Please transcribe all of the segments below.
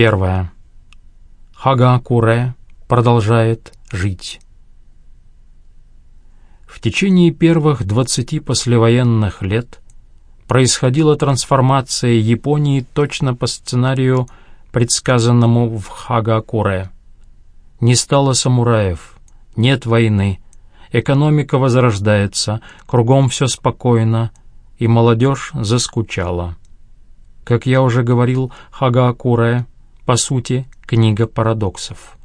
Первое. Хагакуре продолжает жить. В течение первых 20 послевоенных лет происходила трансформация Японии точно по сценарию, предсказанному в Хагакуре. Не стало самураев, нет войны, экономика возрождается, кругом все спокойно, и молодежь заскучала. Как я уже говорил, Хагакуре, по сути, книга парадоксов.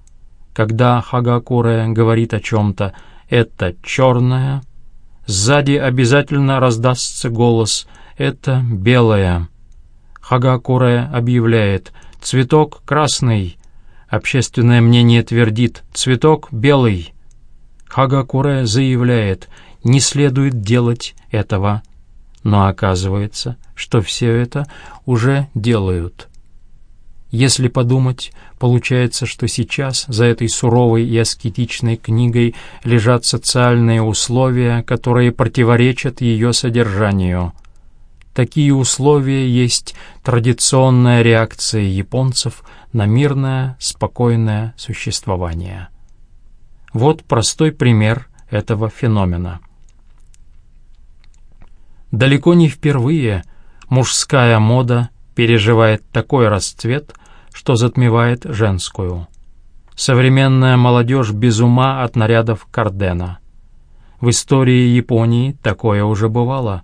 Когда Хагакуре говорит о чем-то «это черное», сзади обязательно раздастся голос «это белое». Хагакуре объявляет «цветок красный», общественное мнение твердит «цветок белый». Хагакуре заявляет «не следует делать этого», но оказывается, что все это уже делают – если подумать, получается, что сейчас за этой суровой и аскетичной книгой лежат социальные условия, которые противоречат ее содержанию. Такие условия есть традиционная реакция японцев на мирное, спокойное существование. Вот простой пример этого феномена. Далеко не впервые мужская мода переживает такой расцвет, что затмевает женскую. Современная молодежь без ума от нарядов Кардена. В истории Японии такое уже бывало.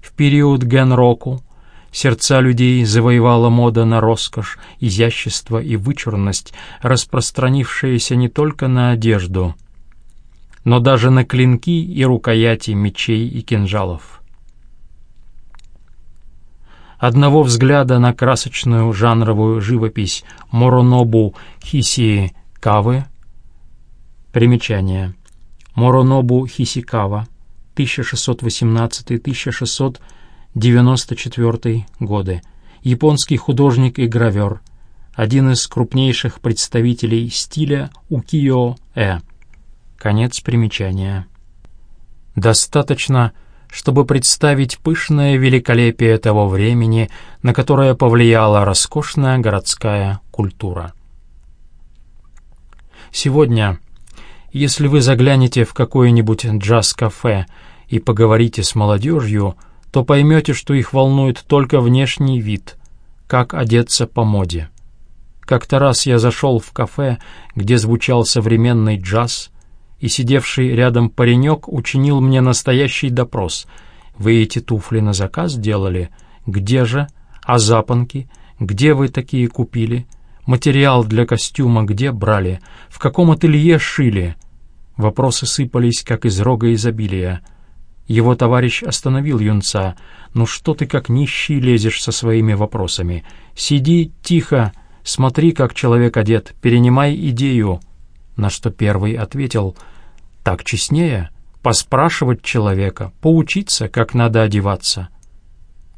В период Генроку сердца людей завоевала мода на роскошь, изящество и вычурность, распространившаяся не только на одежду, но даже на клинки и рукояти мечей и кинжалов. Одного взгляда на красочную жанровую живопись Моронобу Хисикавы Примечание. Моронобу Хисикава, 1618-1694 годы. Японский художник и гравер. Один из крупнейших представителей стиля укиё-э. Конец примечания. Достаточно чтобы представить пышное великолепие того времени, на которое повлияла роскошная городская культура. Сегодня, если вы заглянете в какое-нибудь джаз-кафе и поговорите с молодежью, то поймете, что их волнует только внешний вид, как одеться по моде. Как-то раз я зашел в кафе, где звучал современный джаз — и сидевший рядом паренек учинил мне настоящий допрос. «Вы эти туфли на заказ делали? Где же? А запонки? Где вы такие купили? Материал для костюма где брали? В каком ателье шили?» Вопросы сыпались, как из рога изобилия. Его товарищ остановил юнца. «Ну что ты как нищий лезешь со своими вопросами? Сиди тихо, смотри, как человек одет, перенимай идею». На что первый ответил, «Так честнее поспрашивать человека, поучиться, как надо одеваться».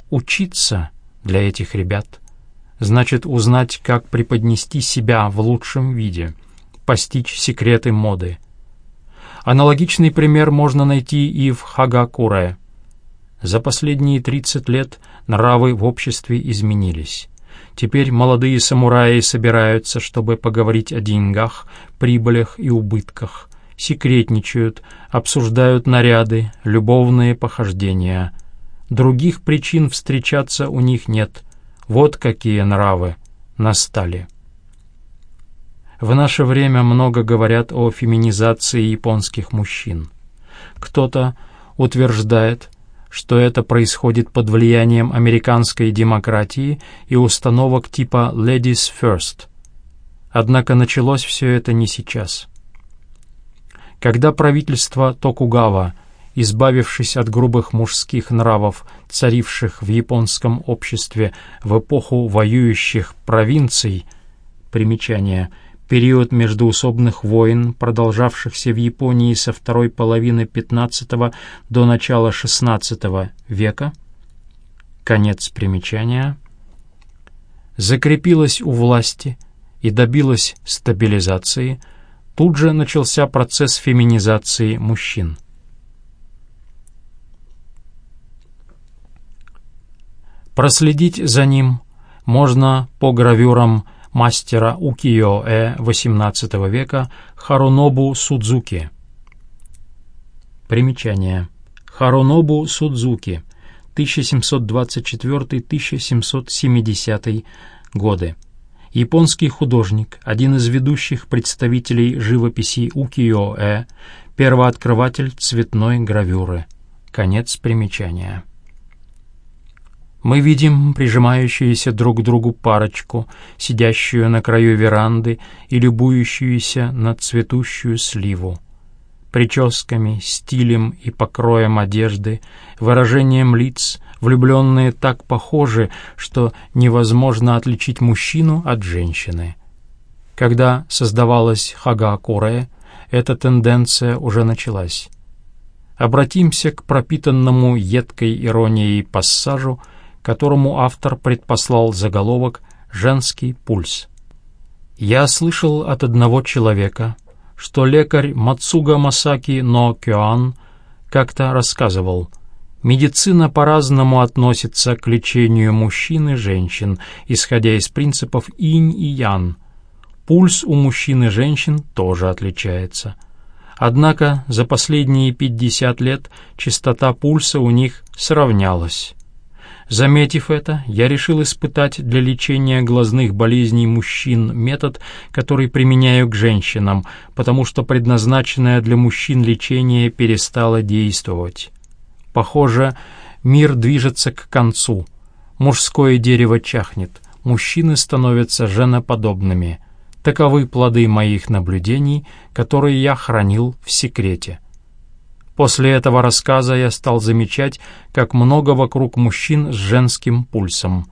Учиться для этих ребят значит узнать, как преподнести себя в лучшем виде, постичь секреты моды. Аналогичный пример можно найти и в Хагакуре. За последние 30 лет нравы в обществе изменились. Теперь молодые самураи собираются, чтобы поговорить о деньгах, прибылях и убытках, секретничают, обсуждают наряды, любовные похождения. Других причин встречаться у них нет. Вот какие нравы настали. В наше время много говорят о феминизации японских мужчин. Кто-то утверждает, что это происходит под влиянием американской демократии и установок типа «ladies first». Однако началось все это не сейчас. Когда правительство Токугава, избавившись от грубых мужских нравов, царивших в японском обществе в эпоху воюющих провинций, примечание – Период междуусобных войн, продолжавшихся в Японии со второй половины XV до начала XVI века, конец примечания, закрепилась у власти и добилась стабилизации, тут же начался процесс феминизации мужчин. Проследить за ним можно по гравюрам мастера укиё-э XVIII века Харунобу Судзуки. Примечание. Харунобу Судзуки, 1724-1770 годы. Японский художник, один из ведущих представителей живописи укиё-э, первооткрыватель цветной гравюры. Конец примечания. Мы видим прижимающуюся друг к другу парочку, сидящую на краю веранды и любующуюся на цветущую сливу. Прическами, стилем и покроем одежды, выражением лиц влюбленные так похожи, что невозможно отличить мужчину от женщины. Когда создавалась Хагакуре, эта тенденция уже началась. Обратимся к пропитанному едкой иронией пассажу, которому автор предпослал заголовок «Женский пульс». Я слышал от одного человека, что лекарь Мацуга Масаки Но Кёан как-то рассказывал, медицина по-разному относится к лечению мужчин и женщин, исходя из принципов инь и ян. Пульс у мужчин и женщин тоже отличается. Однако за последние 50 лет частота пульса у них сравнялась. Заметив это, я решил испытать для лечения глазных болезней мужчин метод, который применяю к женщинам, потому что предназначенное для мужчин лечение перестало действовать. Похоже, мир движется к концу. Мужское дерево чахнет, мужчины становятся женоподобными. Таковы плоды моих наблюдений, которые я хранил в секрете. После этого рассказа я стал замечать, как много вокруг мужчин с женским пульсом.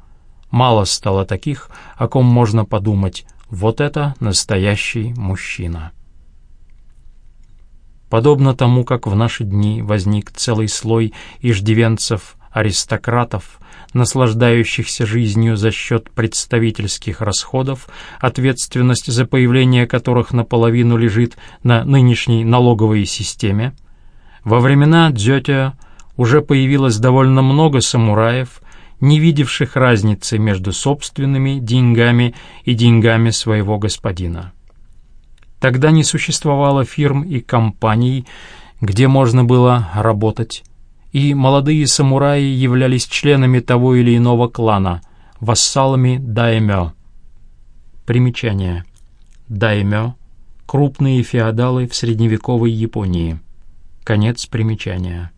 Мало стало таких, о ком можно подумать. Вот это настоящий мужчина. Подобно тому, как в наши дни возник целый слой иждивенцев-аристократов, наслаждающихся жизнью за счет представительских расходов, ответственность за появление которых наполовину лежит на нынешней налоговой системе, во времена Дзётя уже появилось довольно много самураев, не видевших разницы между собственными деньгами и деньгами своего господина. Тогда не существовало фирм и компаний, где можно было работать, и молодые самураи являлись членами того или иного клана, вассалами даймё. Примечание. Даймё — крупные феодалы в средневековой Японии — Конец примечания.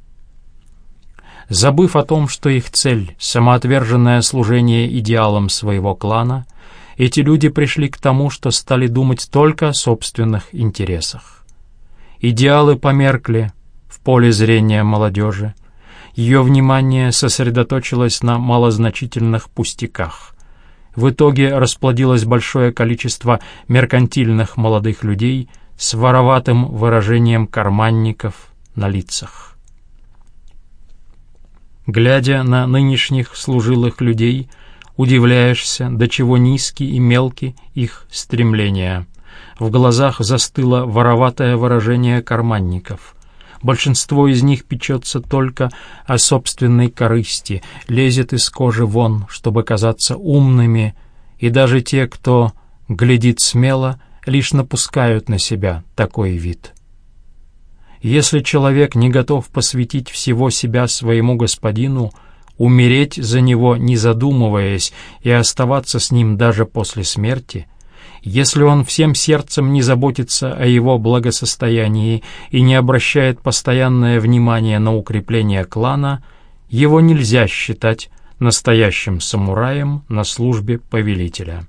Забыв о том, что их цель — самоотверженное служение идеалам своего клана, эти люди пришли к тому, что стали думать только о собственных интересах. Идеалы померкли в поле зрения молодежи, ее внимание сосредоточилось на малозначительных пустяках. В итоге расплодилось большое количество меркантильных молодых людей с вороватым выражением карманников на лицах. Глядя на нынешних служилых людей, удивляешься, до чего низки и мелки их стремления. В глазах застыло вороватое выражение карманников. Большинство из них печется только о собственной корысти, лезет из кожи вон, чтобы казаться умными, и даже те, кто глядит смело, лишь напускают на себя такой вид. Если человек не готов посвятить всего себя своему господину, умереть за него, не задумываясь, и оставаться с ним даже после смерти, если он всем сердцем не заботится о его благосостоянии и не обращает постоянное внимание на укрепление клана, его нельзя считать настоящим самураем на службе повелителя.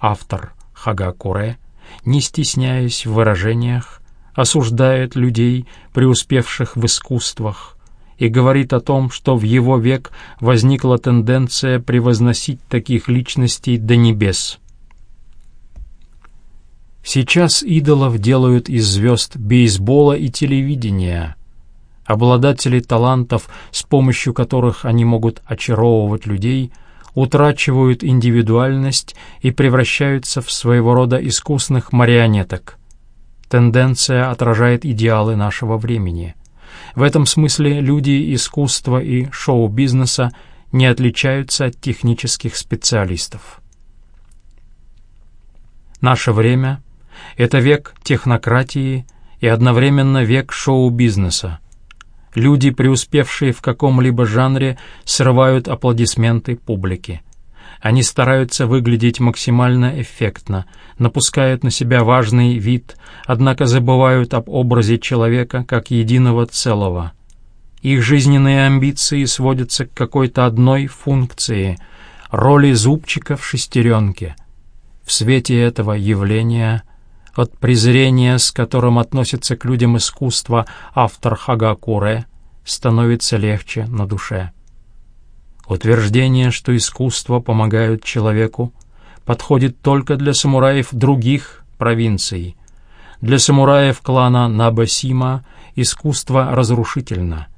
Автор Хагакуре, не стесняясь в выражениях, осуждает людей, преуспевших в искусствах, и говорит о том, что в его век возникла тенденция превозносить таких личностей до небес. Сейчас идолов делают из звезд бейсбола и телевидения. Обладатели талантов, с помощью которых они могут очаровывать людей, утрачивают индивидуальность и превращаются в своего рода искусных марионеток — Тенденция отражает идеалы нашего времени. В этом смысле люди искусства и шоу-бизнеса не отличаются от технических специалистов. Наше время — это век технократии и одновременно век шоу-бизнеса. Люди, преуспевшие в каком-либо жанре, срывают аплодисменты публики. Они стараются выглядеть максимально эффектно, напускают на себя важный вид, однако забывают об образе человека как единого целого. Их жизненные амбиции сводятся к какой-то одной функции — роли зубчика в шестеренке. В свете этого явления — от презрения, с которым относится к людям искусства автор Хагакуре, становится легче на душе. Утверждение, что искусство помогает человеку, подходит только для самураев других провинций. Для самураев клана Набасима искусство разрушительно.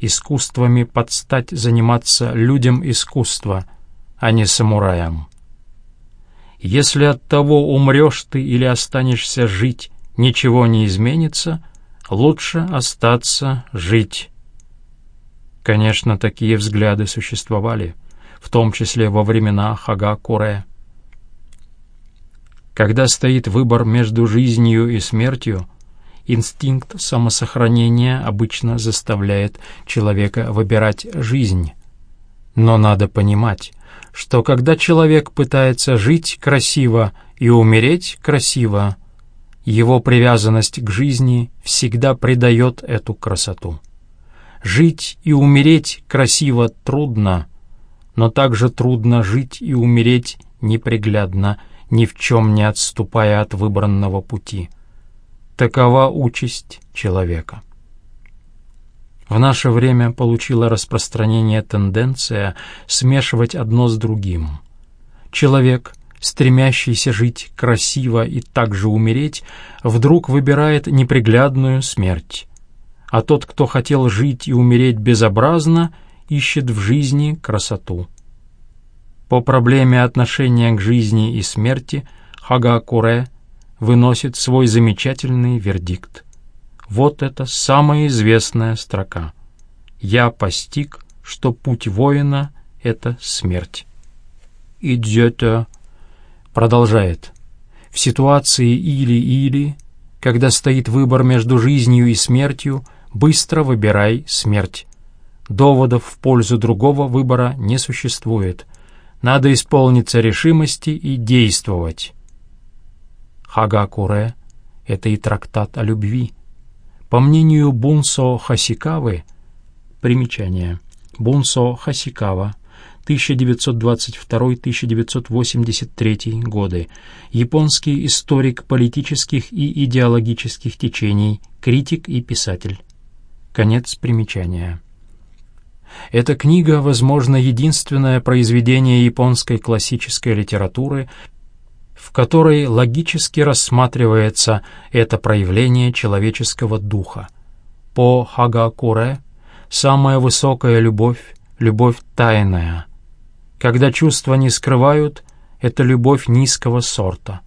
Искусствами подстать заниматься людям искусства, а не самураям. Если от того, умрешь ты или останешься жить, ничего не изменится, лучше остаться жить. Конечно, такие взгляды существовали, в том числе во времена Хага-Куре. Когда стоит выбор между жизнью и смертью, инстинкт самосохранения обычно заставляет человека выбирать жизнь. Но надо понимать, что когда человек пытается жить красиво и умереть красиво, его привязанность к жизни всегда придает эту красоту. Жить и умереть красиво трудно, но также трудно жить и умереть неприглядно, ни в чем не отступая от выбранного пути. Такова участь человека. В наше время получила распространение тенденция смешивать одно с другим. Человек, стремящийся жить красиво и также умереть, вдруг выбирает неприглядную смерть. А тот, кто хотел жить и умереть безобразно, ищет в жизни красоту. По проблеме отношения к жизни и смерти Хагакуре выносит свой замечательный вердикт. Вот это самая известная строка. «Я постиг, что путь воина — это смерть». И Дзёте продолжает. В ситуации «или-или», когда стоит выбор между жизнью и смертью, быстро выбирай смерть. Доводов в пользу другого выбора не существует. Надо исполниться решимости и действовать. Хагакуре — это и трактат о любви. По мнению Бунсо Хасикавы, примечание, Бунсо Хасикава, 1922-1983 годы, японский историк политических и идеологических течений, критик и писатель. Конец примечания. Эта книга, возможно, единственное произведение японской классической литературы, в которой логически рассматривается это проявление человеческого духа. По Хагакуре самая высокая любовь — любовь тайная. Когда чувства не скрывают, это любовь низкого сорта.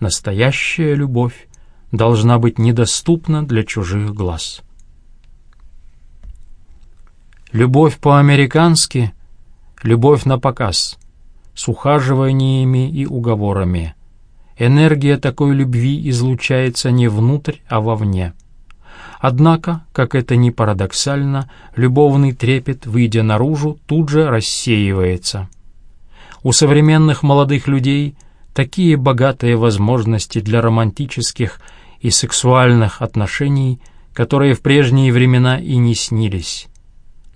Настоящая любовь должна быть недоступна для чужих глаз. Любовь по-американски — любовь на показ — с ухаживаниями и уговорами. Энергия такой любви излучается не внутрь, а вовне. Однако, как это ни парадоксально, любовный трепет, выйдя наружу, тут же рассеивается. У современных молодых людей такие богатые возможности для романтических и сексуальных отношений, которые в прежние времена и не снились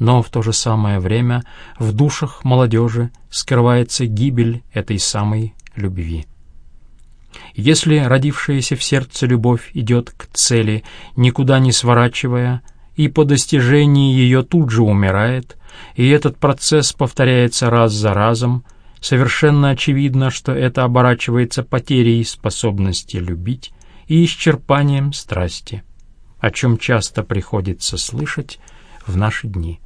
но в то же самое время в душах молодежи скрывается гибель этой самой любви. Если родившаяся в сердце любовь идет к цели, никуда не сворачивая, и по достижении ее тут же умирает, и этот процесс повторяется раз за разом, совершенно очевидно, что это оборачивается потерей способности любить и исчерпанием страсти, о чем часто приходится слышать в наши дни.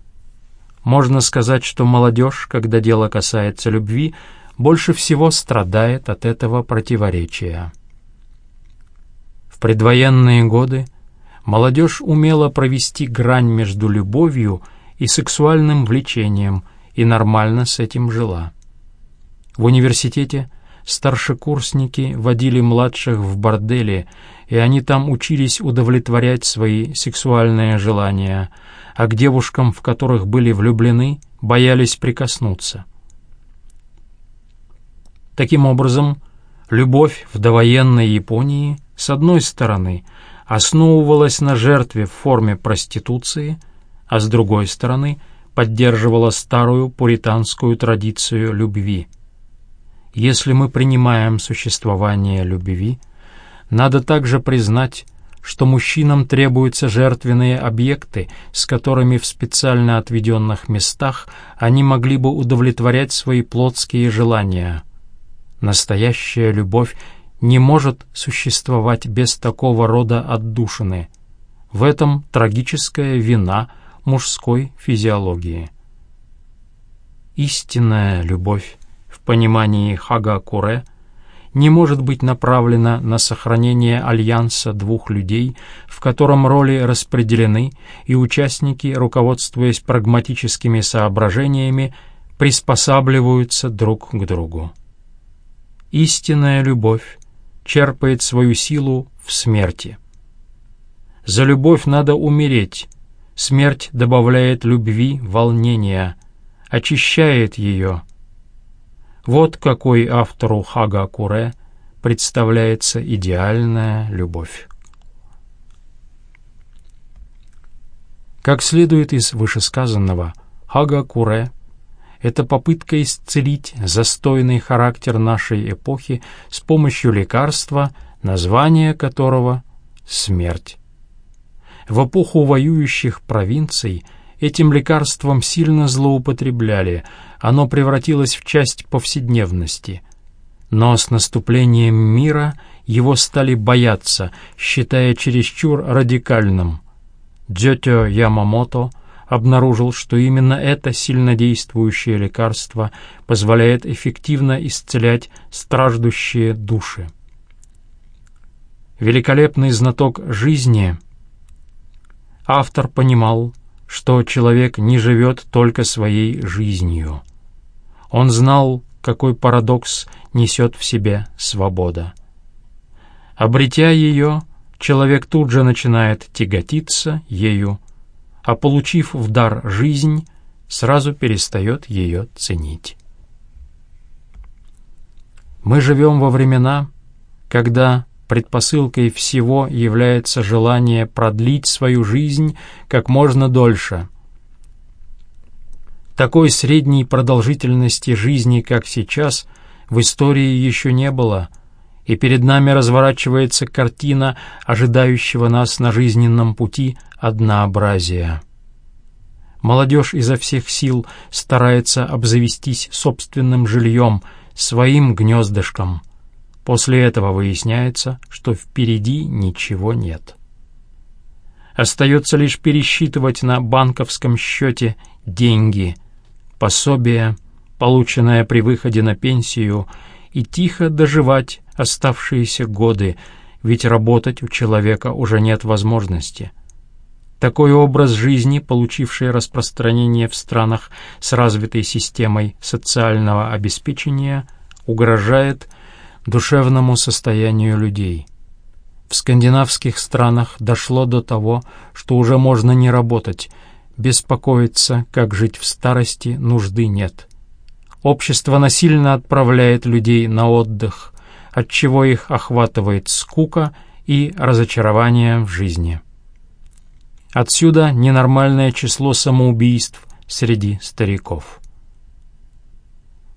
Можно сказать, что молодежь, когда дело касается любви, больше всего страдает от этого противоречия. В предвоенные годы молодежь умела провести грань между любовью и сексуальным влечением и нормально с этим жила. В университете старшекурсники водили младших в бордели, и они там учились удовлетворять свои сексуальные желания, а к девушкам, в которых были влюблены, боялись прикоснуться. Таким образом, любовь в довоенной Японии, с одной стороны, основывалась на жертве в форме проституции, а с другой стороны, поддерживала старую пуританскую традицию любви. Если мы принимаем существование любви, надо также признать, что мужчинам требуются жертвенные объекты, с которыми в специально отведенных местах они могли бы удовлетворять свои плотские желания. Настоящая любовь не может существовать без такого рода отдушины. В этом трагическая вина мужской физиологии. Истинная любовь понимании Хага-Куре не может быть направлена на сохранение альянса двух людей, в котором роли распределены, и участники, руководствуясь прагматическими соображениями, приспосабливаются друг к другу. Истинная любовь черпает свою силу в смерти. За любовь надо умереть. Смерть добавляет любви волнения, очищает ее. Вот какой автору Хага Куре представляется идеальная любовь. Как следует из вышесказанного, Хага Куре — это попытка исцелить застойный характер нашей эпохи с помощью лекарства, название которого — смерть. В эпоху воюющих провинций этим лекарством сильно злоупотребляли, оно превратилось в часть повседневности. Но с наступлением мира его стали бояться, считая чересчур радикальным. Дзётё Ямамото — обнаружил, что именно это сильнодействующее лекарство позволяет эффективно исцелять страждущие души. Великолепный знаток жизни, автор понимал, что человек не живет только своей жизнью. Он знал, какой парадокс несет в себе свобода. Обретя ее, человек тут же начинает тяготиться ею, а получив в дар жизнь, сразу перестает ее ценить. Мы живем во времена, когда предпосылкой всего является желание продлить свою жизнь как можно дольше. Такой средней продолжительности жизни, как сейчас, в истории еще не было, и перед нами разворачивается картина ожидающего нас на жизненном пути однообразия. Молодежь изо всех сил старается обзавестись собственным жильем, своим гнездышком. После этого выясняется, что впереди ничего нет. Остается лишь пересчитывать на банковском счете деньги, пособие, полученное при выходе на пенсию, и тихо доживать оставшиеся годы, ведь работать у человека уже нет возможности. Такой образ жизни, получивший распространение в странах с развитой системой социального обеспечения, угрожает душевному состоянию людей. В скандинавских странах дошло до того, что уже можно не работать, беспокоиться, как жить в старости, нужды нет. Общество насильно отправляет людей на отдых, отчего их охватывает скука и разочарование в жизни. Отсюда ненормальное число самоубийств среди стариков.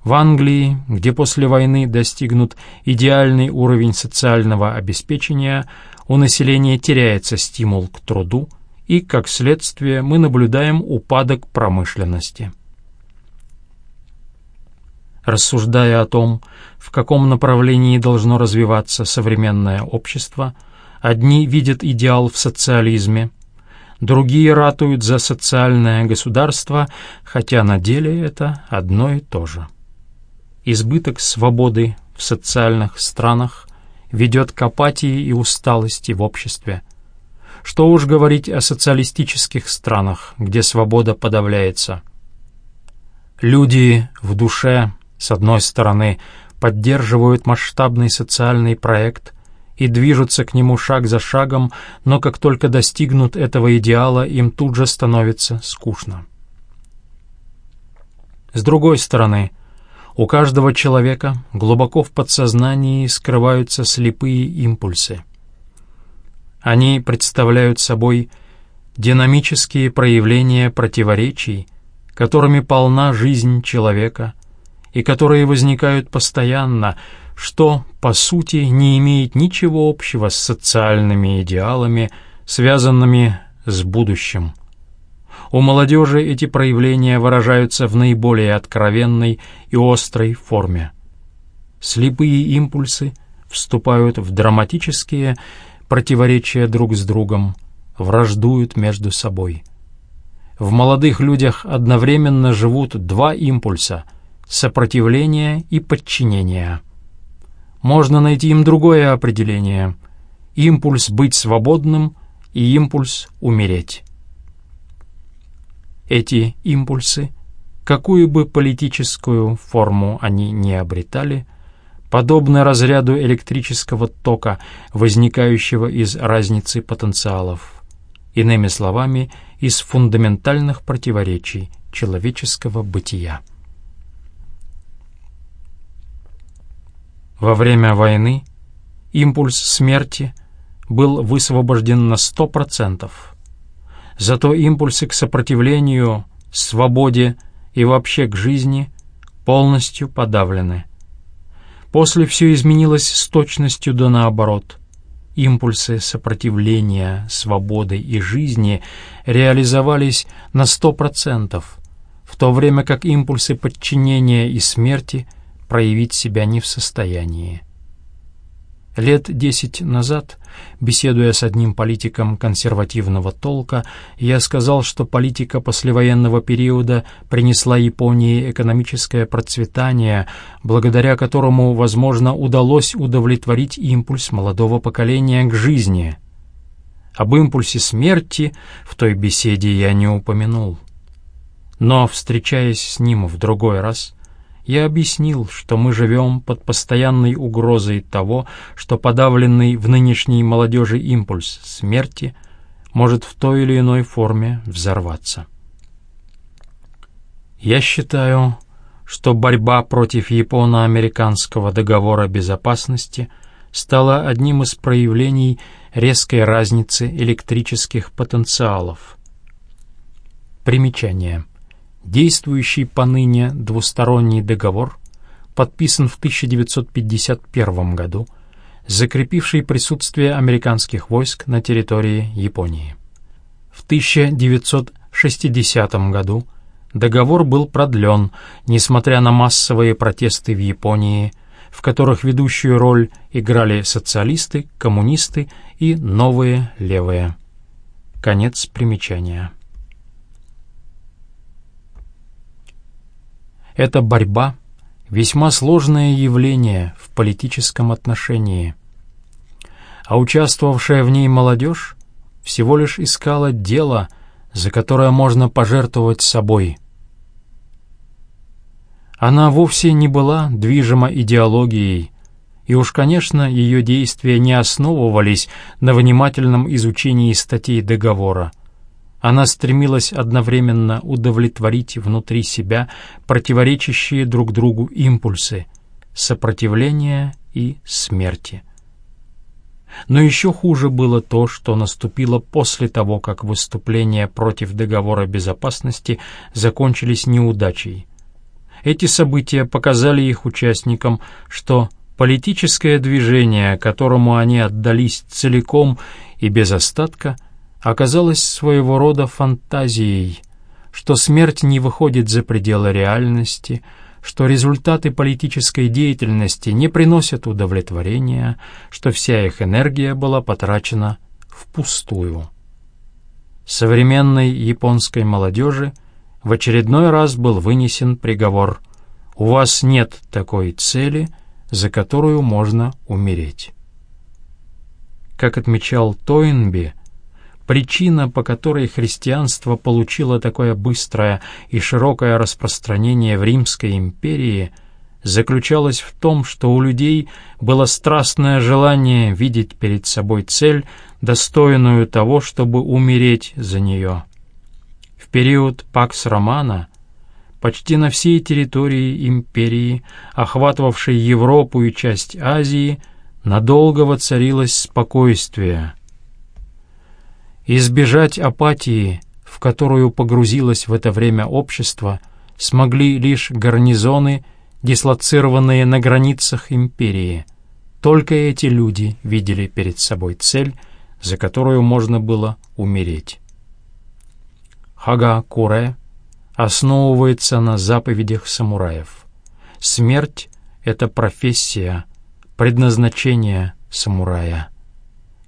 В Англии, где после войны достигнут идеальный уровень социального обеспечения, у населения теряется стимул к труду, и, как следствие, мы наблюдаем упадок промышленности. Рассуждая о том, в каком направлении должно развиваться современное общество, одни видят идеал в социализме, другие ратуют за социальное государство, хотя на деле это одно и то же. Избыток свободы в социальных странах ведет к апатии и усталости в обществе. Что уж говорить о социалистических странах, где свобода подавляется. Люди в душе, с одной стороны, поддерживают масштабный социальный проект и движутся к нему шаг за шагом, но как только достигнут этого идеала, им тут же становится скучно. С другой стороны, у каждого человека глубоко в подсознании скрываются слепые импульсы. Они представляют собой динамические проявления противоречий, которыми полна жизнь человека, и которые возникают постоянно, что, по сути, не имеет ничего общего с социальными идеалами, связанными с будущим. У молодежи эти проявления выражаются в наиболее откровенной и острой форме. Слепые импульсы вступают в драматические противоречия друг с другом, враждуют между собой. В молодых людях одновременно живут два импульса — сопротивление и подчинение. Можно найти им другое определение — импульс быть свободным и импульс умереть. Эти импульсы, какую бы политическую форму они ни обретали, подобны разряду электрического тока, возникающего из разницы потенциалов, иными словами, из фундаментальных противоречий человеческого бытия. Во время войны импульс смерти был высвобожден на сто процентов – Зато импульсы к сопротивлению, свободе и вообще к жизни полностью подавлены. После все изменилось с точностью да наоборот. Импульсы сопротивления, свободы и жизни реализовались на сто процентов, в то время как импульсы подчинения и смерти проявить себя не в состоянии. Лет десять назад, беседуя с одним политиком консервативного толка, я сказал, что политика послевоенного периода принесла Японии экономическое процветание, благодаря которому, возможно, удалось удовлетворить импульс молодого поколения к жизни. Об импульсе смерти в той беседе я не упомянул. Но, встречаясь с ним в другой раз, я объяснил, что мы живем под постоянной угрозой того, что подавленный в нынешней молодежи импульс смерти может в той или иной форме взорваться. Я считаю, что борьба против японо-американского договора безопасности стала одним из проявлений резкой разницы электрических потенциалов. Примечание – Действующий поныне двусторонний договор подписан в 1951 году, закрепивший присутствие американских войск на территории Японии. В 1960 году договор был продлен, несмотря на массовые протесты в Японии, в которых ведущую роль играли социалисты, коммунисты и новые левые. Конец примечания. Эта борьба — весьма сложное явление в политическом отношении, а участвовавшая в ней молодежь всего лишь искала дело, за которое можно пожертвовать собой. Она вовсе не была движима идеологией, и уж, конечно, ее действия не основывались на внимательном изучении статей договора — она стремилась одновременно удовлетворить внутри себя противоречащие друг другу импульсы сопротивления и смерти. Но еще хуже было то, что наступило после того, как выступления против договора безопасности закончились неудачей. Эти события показали их участникам, что политическое движение, которому они отдались целиком и без остатка – оказалась своего рода фантазией, что смерть не выходит за пределы реальности, что результаты политической деятельности не приносят удовлетворения, что вся их энергия была потрачена впустую. Современной японской молодежи в очередной раз был вынесен приговор «У вас нет такой цели, за которую можно умереть». Как отмечал Тойнби, Причина, по которой христианство получило такое быстрое и широкое распространение в Римской империи, заключалась в том, что у людей было страстное желание видеть перед собой цель, достойную того, чтобы умереть за нее. В период Пакс Романа почти на всей территории империи, охватывавшей Европу и часть Азии, надолго воцарилось спокойствие. Избежать апатии, в которую погрузилось в это время общество, смогли лишь гарнизоны, дислоцированные на границах империи. Только эти люди видели перед собой цель, за которую можно было умереть. Хага Куре основывается на заповедях самураев. Смерть — это профессия, предназначение самурая.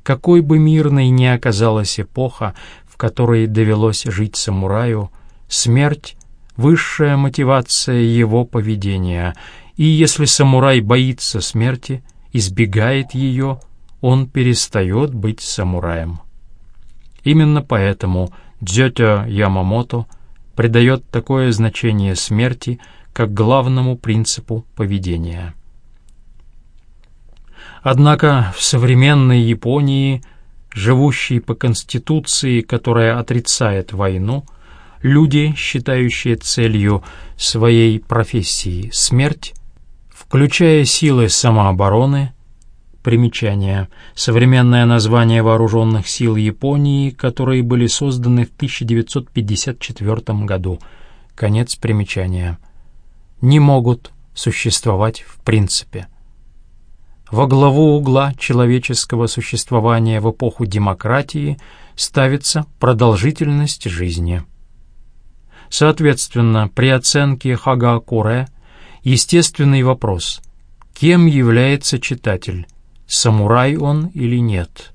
Какой бы мирной ни оказалась эпоха, в которой довелось жить самураю, смерть — высшая мотивация его поведения, и если самурай боится смерти, избегает ее, он перестает быть самураем. Именно поэтому — Дзётё Ямамото придает такое значение смерти как главному принципу поведения. Однако в современной Японии, живущей по конституции, которая отрицает войну, люди, считающие целью своей профессии смерть, включая силы самообороны, Примечание. Современное название вооруженных сил Японии, которые были созданы в 1954 году. Конец примечания. Не могут существовать в принципе. Во главу угла человеческого существования в эпоху демократии ставится продолжительность жизни. Соответственно, при оценке Хагакуре естественный вопрос – кем является читатель – самурай он или нет.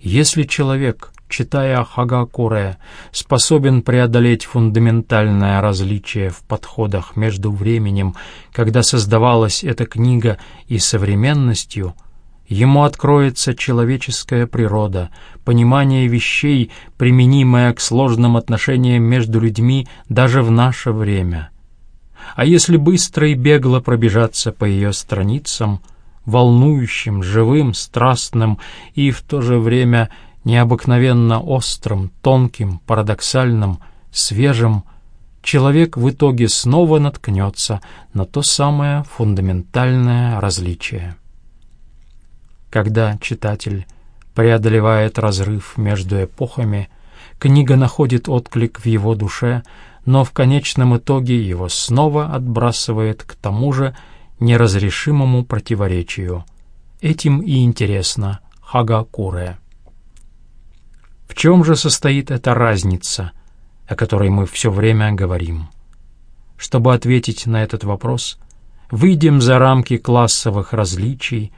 Если человек, читая Хагакуре, способен преодолеть фундаментальное различие в подходах между временем, когда создавалась эта книга, и современностью, ему откроется человеческая природа, понимание вещей, применимое к сложным отношениям между людьми даже в наше время. А если быстро и бегло пробежаться по ее страницам — волнующим, живым, страстным и в то же время необыкновенно острым, тонким, парадоксальным, свежим, человек в итоге снова наткнется на то самое фундаментальное различие. Когда читатель преодолевает разрыв между эпохами, книга находит отклик в его душе, но в конечном итоге его снова отбрасывает к тому же, неразрешимому противоречию. Этим и интересно Хагакуре. В чем же состоит эта разница, о которой мы все время говорим? Чтобы ответить на этот вопрос, выйдем за рамки классовых различий,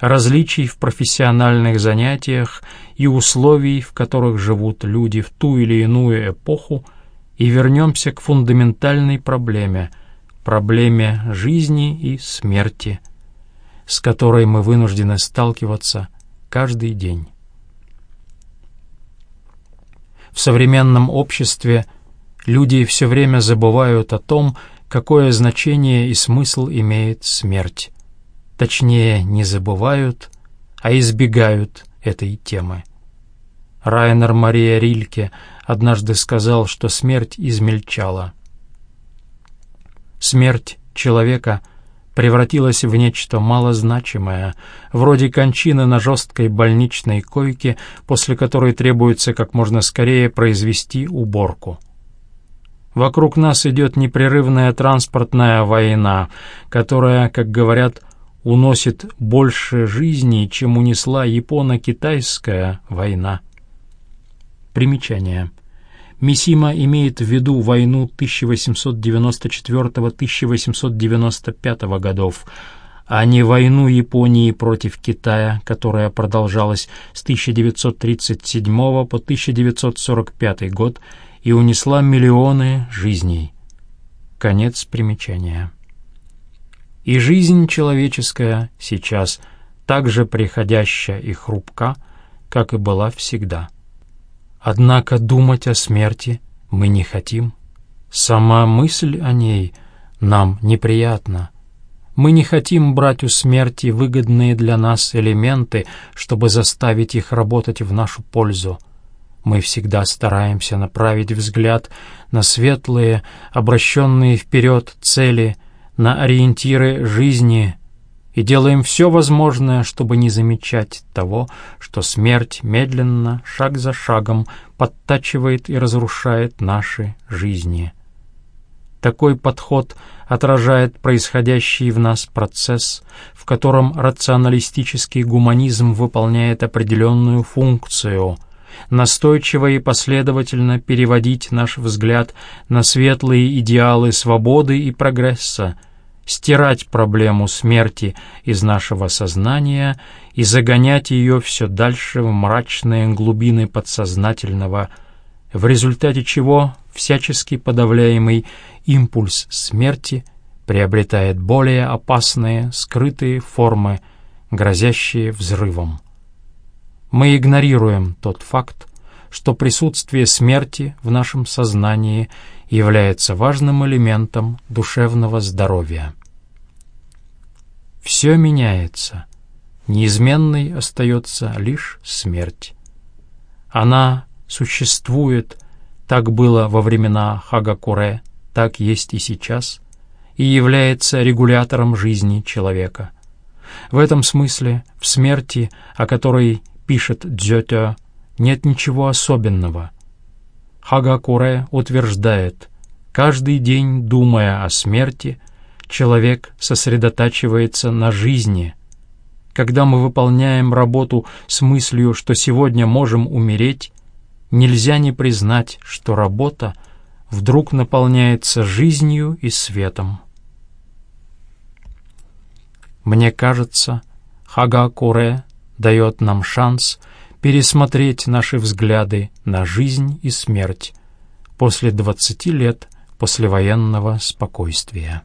различий в профессиональных занятиях и условий, в которых живут люди в ту или иную эпоху, и вернемся к фундаментальной проблеме — проблеме жизни и смерти, с которой мы вынуждены сталкиваться каждый день. В современном обществе люди все время забывают о том, какое значение и смысл имеет смерть. Точнее, не забывают, а избегают этой темы. Райнер Мария Рильке однажды сказал, что смерть измельчала — Смерть человека превратилась в нечто малозначимое, вроде кончины на жесткой больничной койке, после которой требуется как можно скорее произвести уборку. Вокруг нас идет непрерывная транспортная война, которая, как говорят, уносит больше жизней, чем унесла японо-китайская война. Примечание. Мисима имеет в виду войну 1894-1895 годов, а не войну Японии против Китая, которая продолжалась с 1937 по 1945 год и унесла миллионы жизней. Конец примечания. И жизнь человеческая сейчас так же приходящая и хрупка, как и была всегда. Однако думать о смерти мы не хотим. Сама мысль о ней нам неприятно. Мы не хотим брать у смерти выгодные для нас элементы, чтобы заставить их работать в нашу пользу. Мы всегда стараемся направить взгляд на светлые, обращенные вперед цели, на ориентиры жизни и делаем все возможное, чтобы не замечать того, что смерть медленно, шаг за шагом, подтачивает и разрушает наши жизни. Такой подход отражает происходящий в нас процесс, в котором рационалистический гуманизм выполняет определенную функцию — настойчиво и последовательно переводить наш взгляд на светлые идеалы свободы и прогресса, стирать проблему смерти из нашего сознания и загонять ее все дальше в мрачные глубины подсознательного, в результате чего всячески подавляемый импульс смерти приобретает более опасные, скрытые формы, грозящие взрывом. Мы игнорируем тот факт, что присутствие смерти в нашем сознании является важным элементом душевного здоровья. Все меняется, неизменной остается лишь смерть. Она существует, так было во времена Хагакуре, так есть и сейчас, и является регулятором жизни человека. В этом смысле в смерти, о которой пишет Дзётё, нет ничего особенного. Хагакуре утверждает, каждый день, думая о смерти, человек сосредотачивается на жизни. Когда мы выполняем работу с мыслью, что сегодня можем умереть, нельзя не признать, что работа вдруг наполняется жизнью и светом. Мне кажется, Хагакуре дает нам шанс пересмотреть наши взгляды на жизнь и смерть после 20 лет послевоенного спокойствия.